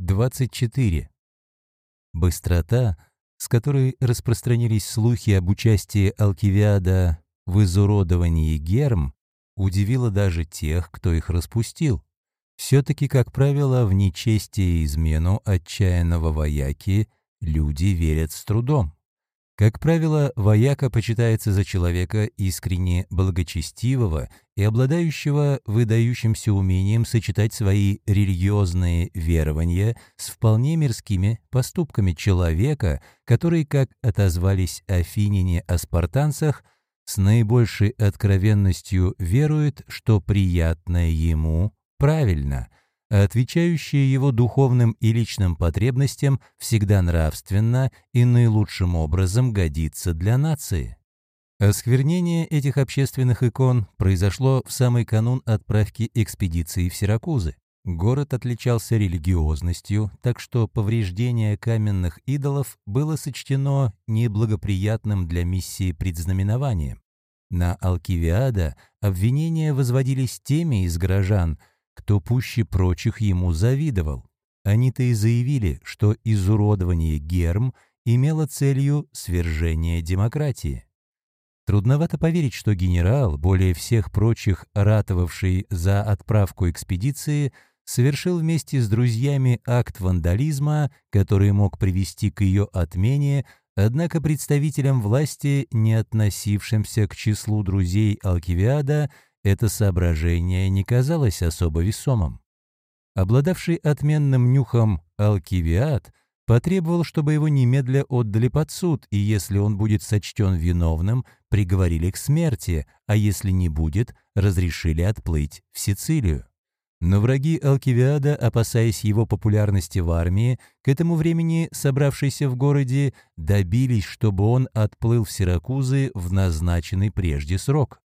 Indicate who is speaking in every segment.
Speaker 1: 24. Быстрота, с которой распространились слухи об участии Алкивиада в изуродовании Герм, удивила даже тех, кто их распустил. Все-таки, как правило, в нечестие и измену отчаянного вояки люди верят с трудом. Как правило, вояка почитается за человека искренне благочестивого и обладающего выдающимся умением сочетать свои религиозные верования с вполне мирскими поступками человека, который, как отозвались афиняне о спартанцах, с наибольшей откровенностью верует, что приятное ему правильно – отвечающее его духовным и личным потребностям всегда нравственно и наилучшим образом годится для нации. Осквернение этих общественных икон произошло в самый канун отправки экспедиции в Сиракузы. Город отличался религиозностью, так что повреждение каменных идолов было сочтено неблагоприятным для миссии предзнаменованием. На Алкивиада обвинения возводились теми из горожан, кто пуще прочих ему завидовал. Они-то и заявили, что изуродование Герм имело целью свержение демократии. Трудновато поверить, что генерал, более всех прочих ратовавший за отправку экспедиции, совершил вместе с друзьями акт вандализма, который мог привести к ее отмене, однако представителям власти, не относившимся к числу друзей Алкивиада, это соображение не казалось особо весомым. Обладавший отменным нюхом Алкивиад потребовал, чтобы его немедля отдали под суд, и если он будет сочтен виновным, приговорили к смерти, а если не будет, разрешили отплыть в Сицилию. Но враги Алкивиада, опасаясь его популярности в армии, к этому времени, собравшиеся в городе, добились, чтобы он отплыл в Сиракузы в назначенный прежде срок.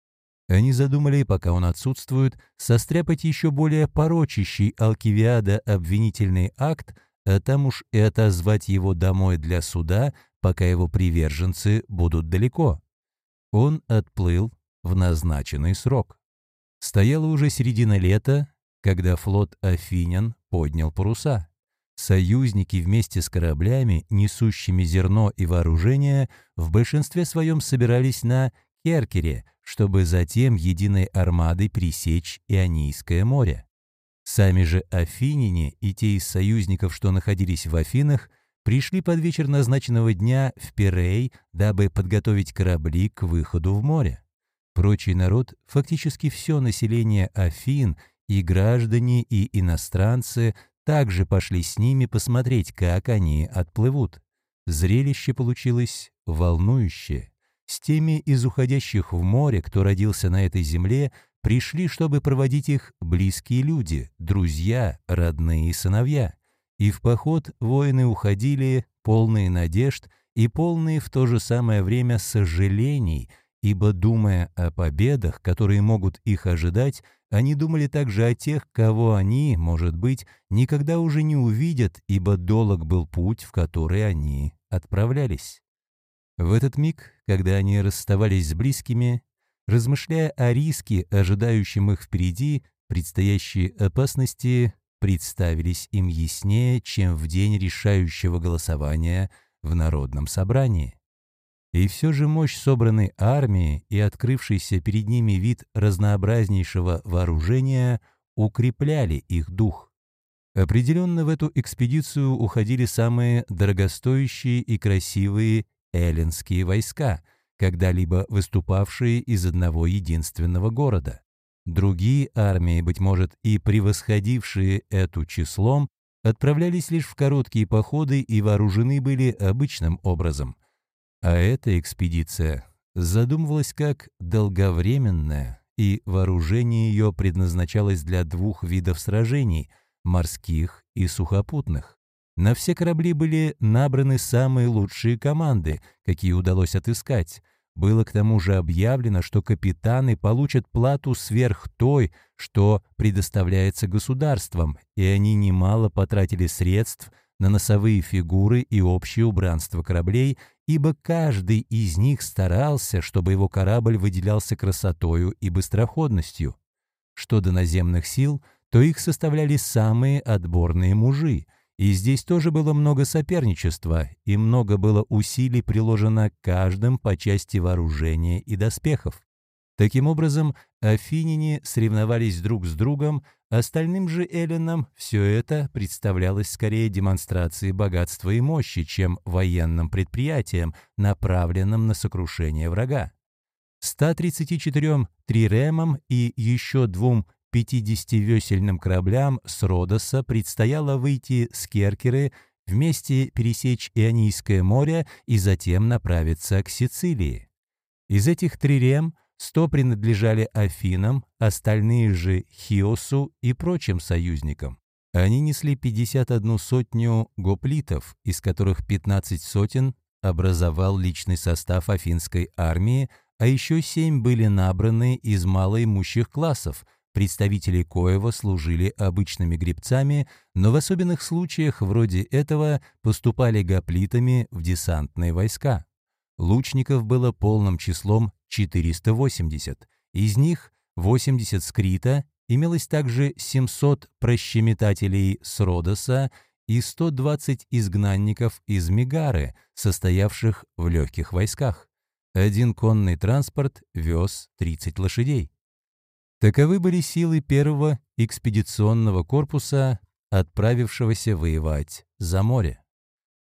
Speaker 1: Они задумали, пока он отсутствует, состряпать еще более порочащий Алкивиада обвинительный акт, а там уж и отозвать его домой для суда, пока его приверженцы будут далеко. Он отплыл в назначенный срок. Стояла уже середина лета, когда флот Афинян поднял паруса. Союзники вместе с кораблями, несущими зерно и вооружение, в большинстве своем собирались на Керкере, чтобы затем единой армадой пресечь Ионийское море. Сами же афиняне и те из союзников, что находились в Афинах, пришли под вечер назначенного дня в Пирей, дабы подготовить корабли к выходу в море. Прочий народ, фактически все население Афин, и граждане, и иностранцы, также пошли с ними посмотреть, как они отплывут. Зрелище получилось волнующее. С теми из уходящих в море, кто родился на этой земле, пришли, чтобы проводить их близкие люди, друзья, родные и сыновья. И в поход воины уходили, полные надежд и полные в то же самое время сожалений, ибо, думая о победах, которые могут их ожидать, они думали также о тех, кого они, может быть, никогда уже не увидят, ибо долг был путь, в который они отправлялись. В этот миг, когда они расставались с близкими, размышляя о риске, ожидающем их впереди, предстоящие опасности представились им яснее, чем в день решающего голосования в Народном собрании. И все же мощь собранной армии и открывшийся перед ними вид разнообразнейшего вооружения укрепляли их дух. Определенно в эту экспедицию уходили самые дорогостоящие и красивые эллинские войска, когда-либо выступавшие из одного единственного города. Другие армии, быть может, и превосходившие эту числом, отправлялись лишь в короткие походы и вооружены были обычным образом. А эта экспедиция задумывалась как долговременная, и вооружение ее предназначалось для двух видов сражений – морских и сухопутных. На все корабли были набраны самые лучшие команды, какие удалось отыскать. Было к тому же объявлено, что капитаны получат плату сверх той, что предоставляется государством, и они немало потратили средств на носовые фигуры и общее убранство кораблей, ибо каждый из них старался, чтобы его корабль выделялся красотою и быстроходностью. Что до наземных сил, то их составляли самые отборные мужи – И здесь тоже было много соперничества, и много было усилий приложено каждым по части вооружения и доспехов. Таким образом, афиняне соревновались друг с другом, остальным же эллинам все это представлялось скорее демонстрацией богатства и мощи, чем военным предприятием, направленным на сокрушение врага. 134 триремам и еще двум 50-весельным кораблям с Родоса предстояло выйти с Керкеры, вместе пересечь Ионийское море и затем направиться к Сицилии. Из этих трирем 100 принадлежали Афинам, остальные же Хиосу и прочим союзникам. Они несли 51 сотню гоплитов, из которых 15 сотен образовал личный состав афинской армии, а еще семь были набраны из малоимущих классов, представители коего служили обычными гребцами, но в особенных случаях вроде этого поступали гоплитами в десантные войска. Лучников было полным числом 480, из них 80 с имелось также 700 прощеметателей с Родоса и 120 изгнанников из Мегары, состоявших в легких войсках. Один конный транспорт вез 30 лошадей. Таковы были силы первого экспедиционного корпуса, отправившегося воевать за море.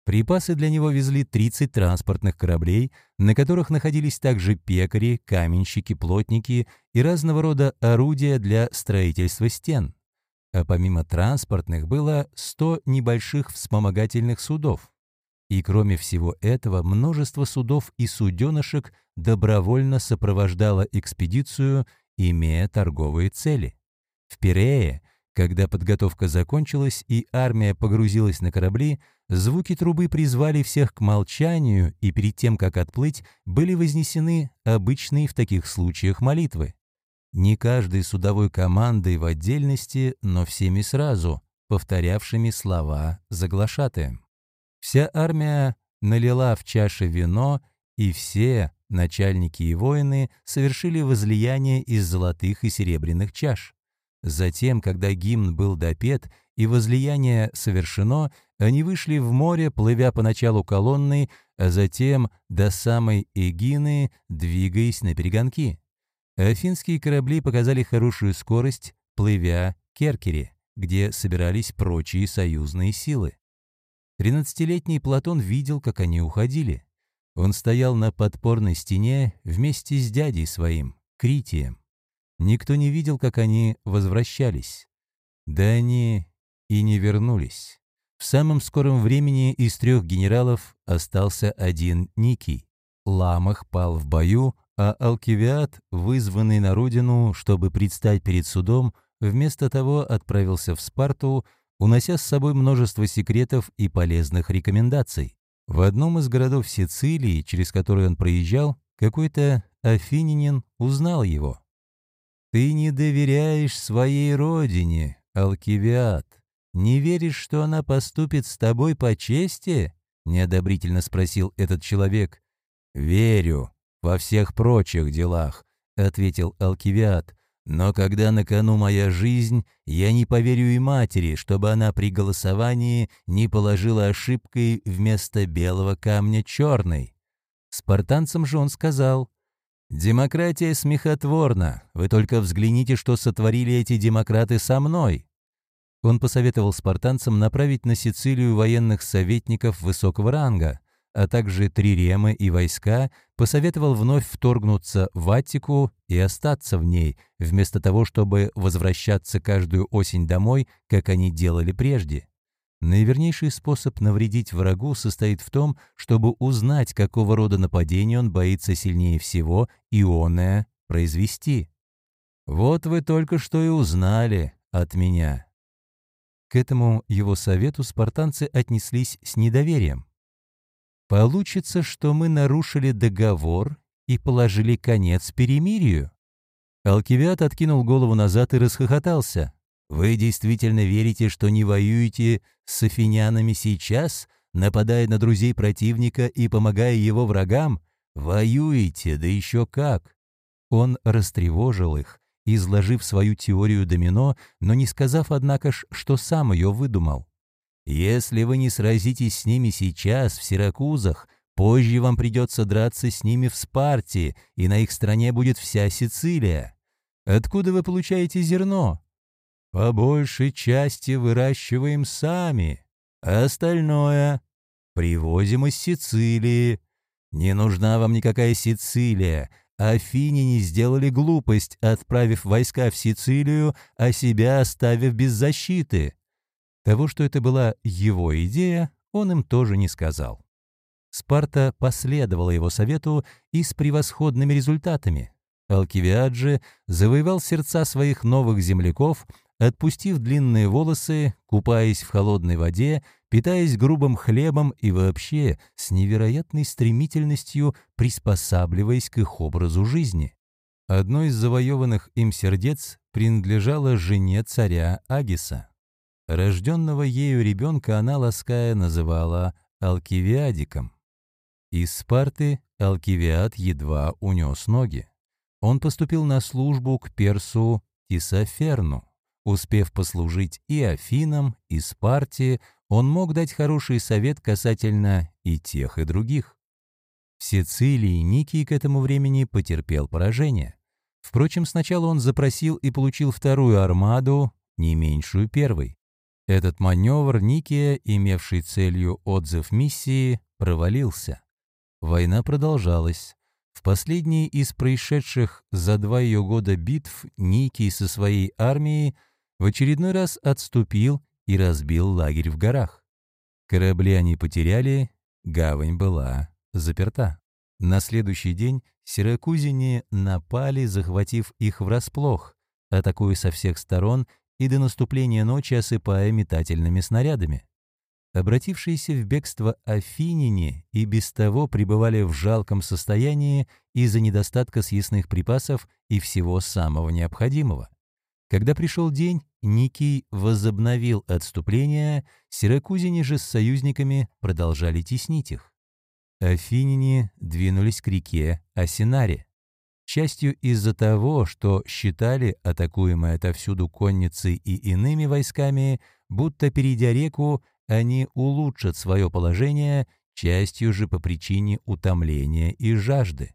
Speaker 1: Припасы для него везли 30 транспортных кораблей, на которых находились также пекари, каменщики, плотники и разного рода орудия для строительства стен. А помимо транспортных было 100 небольших вспомогательных судов. И кроме всего этого, множество судов и суденышек добровольно сопровождало экспедицию, имея торговые цели. В Пирее, когда подготовка закончилась и армия погрузилась на корабли, звуки трубы призвали всех к молчанию, и перед тем, как отплыть, были вознесены обычные в таких случаях молитвы. Не каждой судовой командой в отдельности, но всеми сразу, повторявшими слова заглашатаем. Вся армия налила в чаши вино, и все, начальники и воины, совершили возлияние из золотых и серебряных чаш. Затем, когда гимн был допет и возлияние совершено, они вышли в море, плывя поначалу колонной, а затем до самой Эгины, двигаясь на перегонки. Афинские корабли показали хорошую скорость, плывя к Керкере, где собирались прочие союзные силы. Тринадцатилетний Платон видел, как они уходили. Он стоял на подпорной стене вместе с дядей своим, Критием. Никто не видел, как они возвращались. Да они и не вернулись. В самом скором времени из трех генералов остался один Никий. Ламах пал в бою, а Алкивиад, вызванный на родину, чтобы предстать перед судом, вместо того отправился в Спарту, унося с собой множество секретов и полезных рекомендаций. В одном из городов Сицилии, через который он проезжал, какой-то афининин узнал его. «Ты не доверяешь своей родине, Алкивиад. Не веришь, что она поступит с тобой по чести?» — неодобрительно спросил этот человек. «Верю во всех прочих делах», — ответил Алкивиад. Но когда на кону моя жизнь, я не поверю и матери, чтобы она при голосовании не положила ошибкой вместо белого камня черный. Спартанцам же он сказал, «Демократия смехотворна, вы только взгляните, что сотворили эти демократы со мной». Он посоветовал спартанцам направить на Сицилию военных советников высокого ранга, а также Триремы и войска, посоветовал вновь вторгнуться в Аттику и остаться в ней, вместо того, чтобы возвращаться каждую осень домой, как они делали прежде. Наивернейший способ навредить врагу состоит в том, чтобы узнать, какого рода нападение он боится сильнее всего, и оное произвести. Вот вы только что и узнали от меня. К этому его совету спартанцы отнеслись с недоверием. Получится, что мы нарушили договор и положили конец перемирию. Алкивиад откинул голову назад и расхохотался. «Вы действительно верите, что не воюете с афинянами сейчас, нападая на друзей противника и помогая его врагам? Воюете, да еще как!» Он растревожил их, изложив свою теорию домино, но не сказав, однако ж, что сам ее выдумал. Если вы не сразитесь с ними сейчас в Сиракузах, позже вам придется драться с ними в Спарте, и на их стороне будет вся Сицилия. Откуда вы получаете зерно? По большей части выращиваем сами, а остальное привозим из Сицилии. Не нужна вам никакая Сицилия. Афиняне сделали глупость, отправив войска в Сицилию, а себя оставив без защиты. Того, что это была его идея, он им тоже не сказал. Спарта последовала его совету и с превосходными результатами. Алкивиаджи завоевал сердца своих новых земляков, отпустив длинные волосы, купаясь в холодной воде, питаясь грубым хлебом и вообще с невероятной стремительностью приспосабливаясь к их образу жизни. Одно из завоеванных им сердец принадлежало жене царя Агиса. Рожденного ею ребенка она, лаская, называла Алкивиадиком. Из Спарты Алкивиад едва унес ноги. Он поступил на службу к персу Тисоферну. Успев послужить и Афинам, и Спарте, он мог дать хороший совет касательно и тех, и других. В Сицилии Никий к этому времени потерпел поражение. Впрочем, сначала он запросил и получил вторую армаду, не меньшую первой. Этот маневр Никия, имевший целью отзыв миссии, провалился. Война продолжалась. В последней из происшедших за два ее года битв Никий со своей армией в очередной раз отступил и разбил лагерь в горах. Корабли они потеряли, гавань была заперта. На следующий день сиракузине напали, захватив их врасплох, атакуя со всех сторон и до наступления ночи осыпая метательными снарядами. Обратившиеся в бегство афиняне и без того пребывали в жалком состоянии из-за недостатка съестных припасов и всего самого необходимого. Когда пришел день, Никий возобновил отступление, сиракузине же с союзниками продолжали теснить их. Афиняне двинулись к реке Асинаре частью из-за того, что считали атакуемые отовсюду конницей и иными войсками, будто перейдя реку, они улучшат свое положение, частью же по причине утомления и жажды.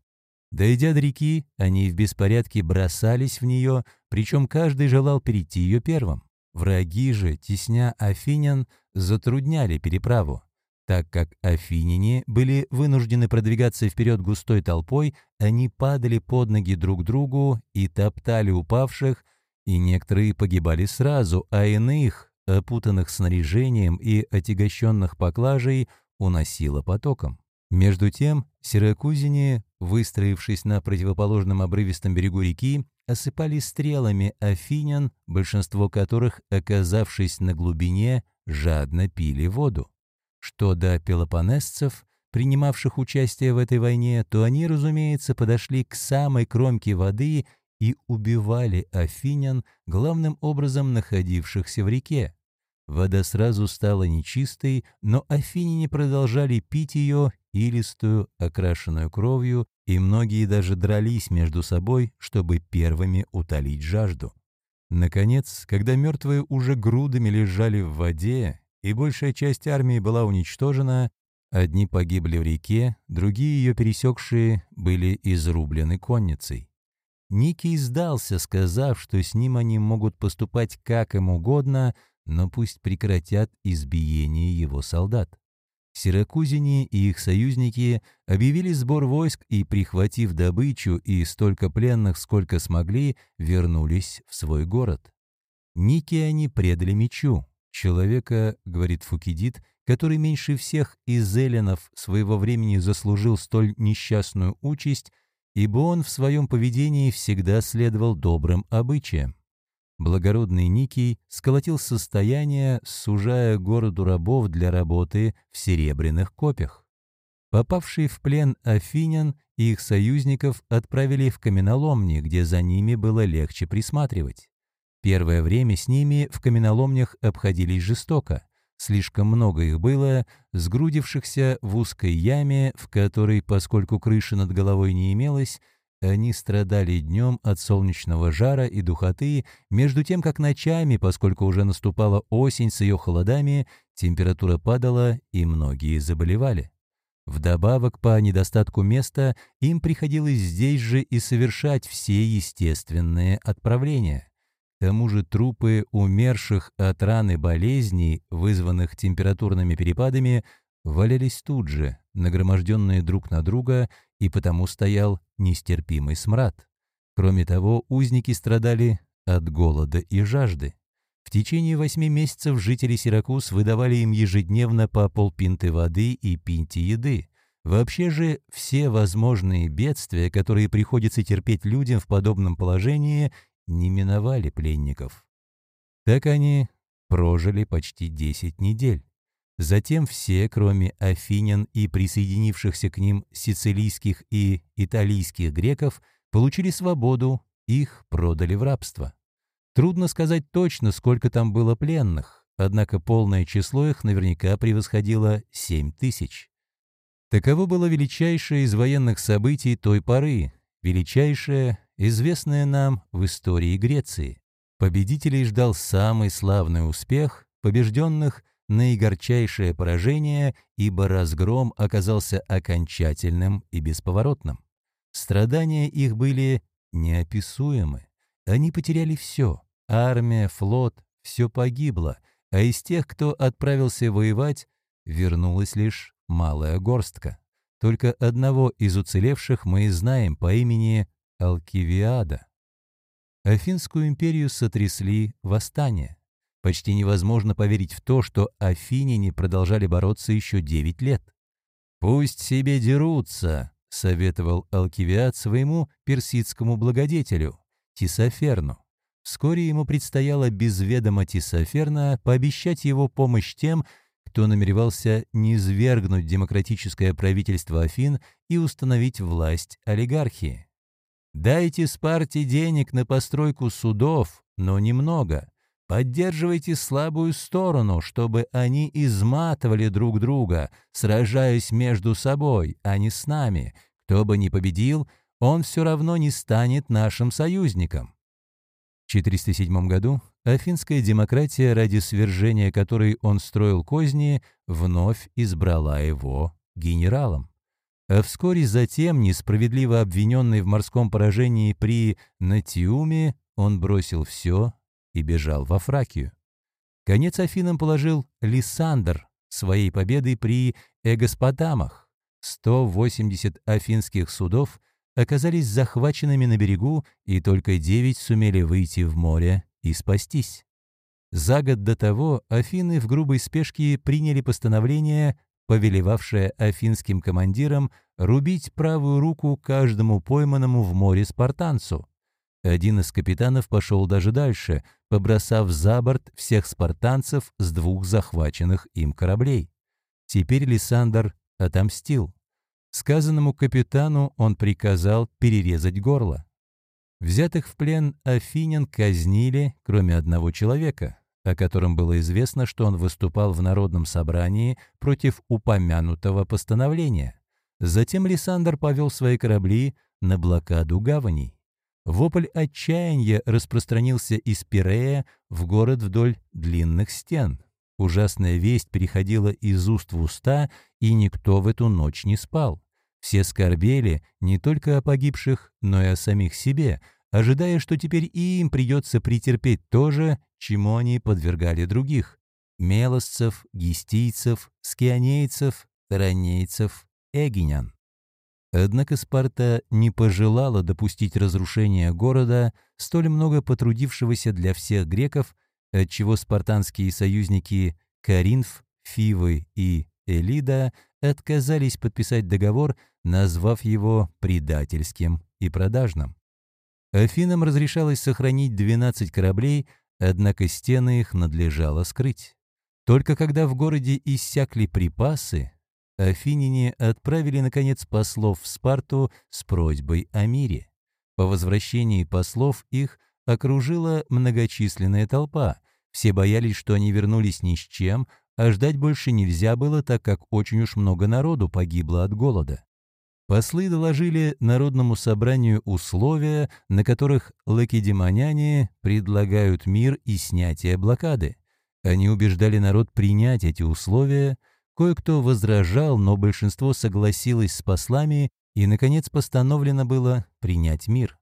Speaker 1: Дойдя до реки, они в беспорядке бросались в нее, причем каждый желал перейти ее первым. Враги же, тесня афинян, затрудняли переправу. Так как афиняне были вынуждены продвигаться вперед густой толпой, они падали под ноги друг другу и топтали упавших, и некоторые погибали сразу, а иных, опутанных снаряжением и отягощенных поклажей, уносило потоком. Между тем, сиракузине, выстроившись на противоположном обрывистом берегу реки, осыпали стрелами афинян, большинство которых, оказавшись на глубине, жадно пили воду. Что до пелопонесцев, принимавших участие в этой войне, то они, разумеется, подошли к самой кромке воды и убивали афинян, главным образом находившихся в реке. Вода сразу стала нечистой, но афиняне продолжали пить ее, илистую, окрашенную кровью, и многие даже дрались между собой, чтобы первыми утолить жажду. Наконец, когда мертвые уже грудами лежали в воде, и большая часть армии была уничтожена, одни погибли в реке, другие ее пересекшие были изрублены конницей. Никий сдался, сказав, что с ним они могут поступать как им угодно, но пусть прекратят избиение его солдат. Сиракузине и их союзники объявили сбор войск и, прихватив добычу и столько пленных, сколько смогли, вернулись в свой город. Ники они предали мечу, Человека, говорит Фукидид, который меньше всех из эллинов своего времени заслужил столь несчастную участь, ибо он в своем поведении всегда следовал добрым обычаям. Благородный Никий сколотил состояние, сужая городу рабов для работы в серебряных копях. Попавшие в плен афинян и их союзников отправили в каменоломни, где за ними было легче присматривать. Первое время с ними в каменоломнях обходились жестоко. Слишком много их было, сгрудившихся в узкой яме, в которой, поскольку крыши над головой не имелось, они страдали днем от солнечного жара и духоты, между тем как ночами, поскольку уже наступала осень с ее холодами, температура падала, и многие заболевали. Вдобавок, по недостатку места, им приходилось здесь же и совершать все естественные отправления. К тому же трупы умерших от раны болезней, вызванных температурными перепадами, валялись тут же, нагроможденные друг на друга, и потому стоял нестерпимый смрад. Кроме того, узники страдали от голода и жажды. В течение восьми месяцев жители Сиракуз выдавали им ежедневно по полпинты воды и пинти еды. Вообще же все возможные бедствия, которые приходится терпеть людям в подобном положении, не миновали пленников. Так они прожили почти 10 недель. Затем все, кроме афинян и присоединившихся к ним сицилийских и италийских греков, получили свободу, их продали в рабство. Трудно сказать точно, сколько там было пленных, однако полное число их наверняка превосходило 7 тысяч. Таково было величайшее из военных событий той поры, величайшее, известное нам в истории Греции. Победителей ждал самый славный успех, побежденных – наигорчайшее поражение, ибо разгром оказался окончательным и бесповоротным. Страдания их были неописуемы. Они потеряли все Армия, флот — все погибло, а из тех, кто отправился воевать, вернулась лишь малая горстка. Только одного из уцелевших мы и знаем по имени Алкивиада. Афинскую империю сотрясли восстания. Почти невозможно поверить в то, что афиняне продолжали бороться еще 9 лет. «Пусть себе дерутся», — советовал Алкивиад своему персидскому благодетелю, Тисоферну. Вскоре ему предстояло без ведома Тисоферна пообещать его помощь тем, кто намеревался низвергнуть демократическое правительство Афин и установить власть олигархии. «Дайте Спарте денег на постройку судов, но немного. Поддерживайте слабую сторону, чтобы они изматывали друг друга, сражаясь между собой, а не с нами. Кто бы ни победил, он все равно не станет нашим союзником. В 407 году афинская демократия, ради свержения которой он строил козни, вновь избрала его генералом. А вскоре затем, несправедливо обвиненный в морском поражении при Натиуме, он бросил все и бежал во Фракию. Конец Афинам положил Лисандр своей победой при Эгоспотамах. 180 афинских судов – оказались захваченными на берегу, и только девять сумели выйти в море и спастись. За год до того Афины в грубой спешке приняли постановление, повелевавшее афинским командирам рубить правую руку каждому пойманному в море спартанцу. Один из капитанов пошел даже дальше, побросав за борт всех спартанцев с двух захваченных им кораблей. Теперь Лисандр отомстил. Сказанному капитану он приказал перерезать горло. Взятых в плен афинян казнили, кроме одного человека, о котором было известно, что он выступал в народном собрании против упомянутого постановления. Затем Лисандр повел свои корабли на блокаду гаваней. Вопль отчаяния распространился из Пирея в город вдоль длинных стен. Ужасная весть переходила из уст в уста, и никто в эту ночь не спал. Все скорбели не только о погибших, но и о самих себе, ожидая, что теперь и им придется претерпеть то же, чему они подвергали других – мелосцев, гистийцев, скионейцев, таранейцев, эгинян. Однако Спарта не пожелала допустить разрушения города, столь много потрудившегося для всех греков, отчего спартанские союзники Каринф, Фивы и Элида отказались подписать договор, назвав его предательским и продажным. Афинам разрешалось сохранить 12 кораблей, однако стены их надлежало скрыть. Только когда в городе иссякли припасы, афиняне отправили, наконец, послов в Спарту с просьбой о мире. По возвращении послов их окружила многочисленная толпа. Все боялись, что они вернулись ни с чем, а ждать больше нельзя было, так как очень уж много народу погибло от голода. Послы доложили Народному собранию условия, на которых лакедемоняне предлагают мир и снятие блокады. Они убеждали народ принять эти условия, кое-кто возражал, но большинство согласилось с послами, и, наконец, постановлено было принять мир.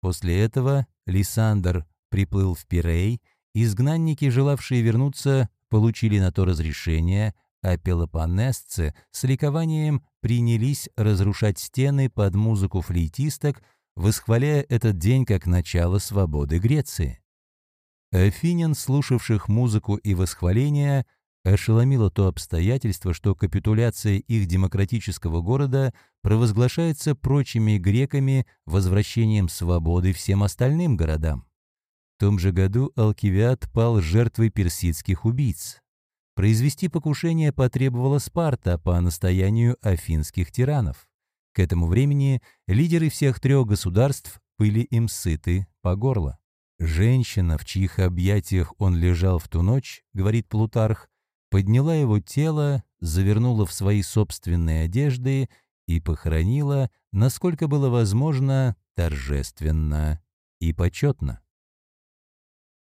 Speaker 1: После этого Лисандр приплыл в Пирей, изгнанники, желавшие вернуться, получили на то разрешение, а пелопонесцы с ликованием принялись разрушать стены под музыку флейтисток, восхваляя этот день как начало свободы Греции. Афинян, слушавших музыку и восхваления, ошеломило то обстоятельство, что капитуляция их демократического города провозглашается прочими греками возвращением свободы всем остальным городам. В том же году Алкивиад пал жертвой персидских убийц. Произвести покушение потребовала Спарта по настоянию афинских тиранов. К этому времени лидеры всех трех государств были им сыты по горло. Женщина, в чьих объятиях он лежал в ту ночь, говорит Плутарх, подняла его тело, завернула в свои собственные одежды и похоронила, насколько было возможно, торжественно и почетно.